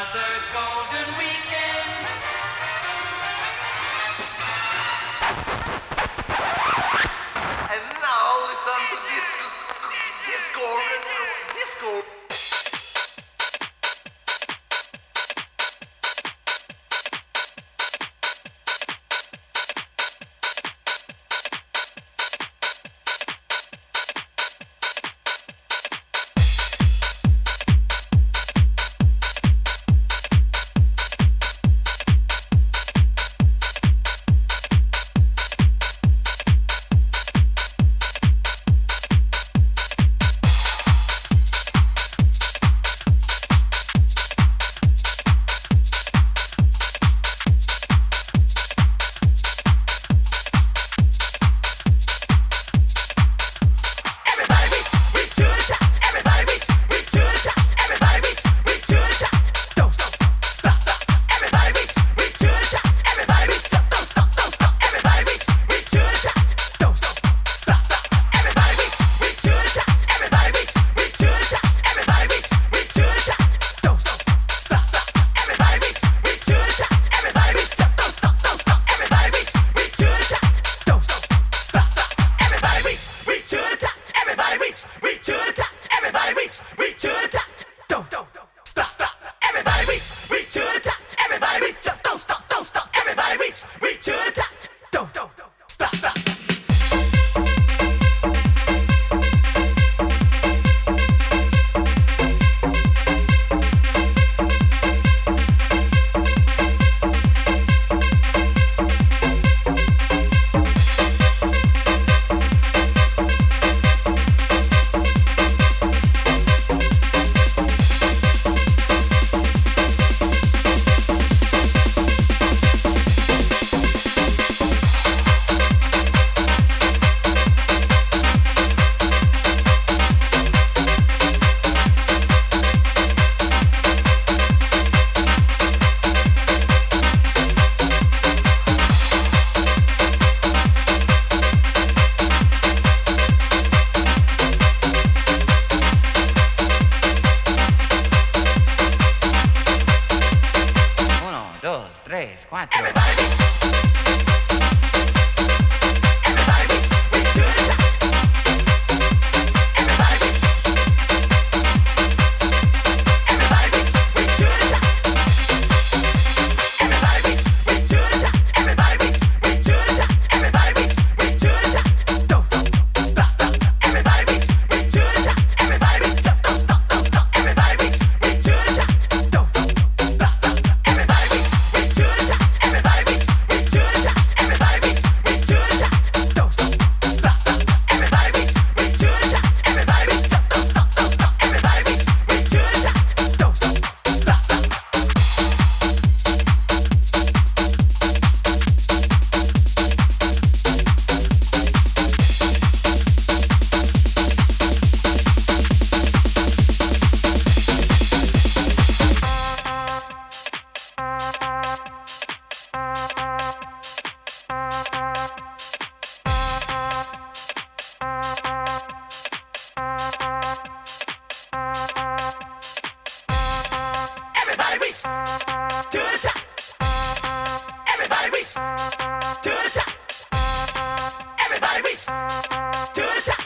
another dos, tres, cuatro. Everybody reach to the top. Everybody reach to the top. Everybody reach to the top.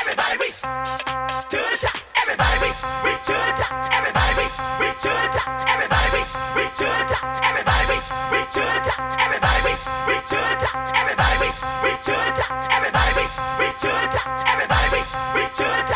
Everybody reach to the top. Everybody reach, reach to the top. Everybody reach, reach to the top. Everybody reach, reach to the top. Everybody reach, reach to the top. Everybody reach, reach to the top. Everybody reach, reach to the top.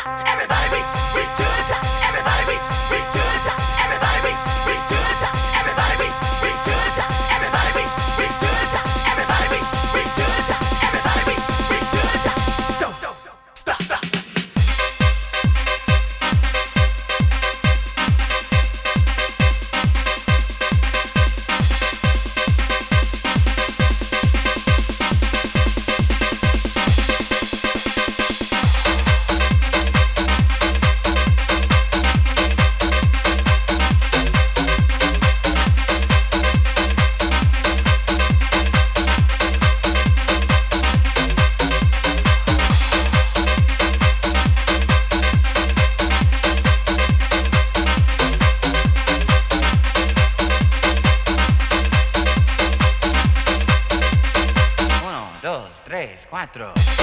4.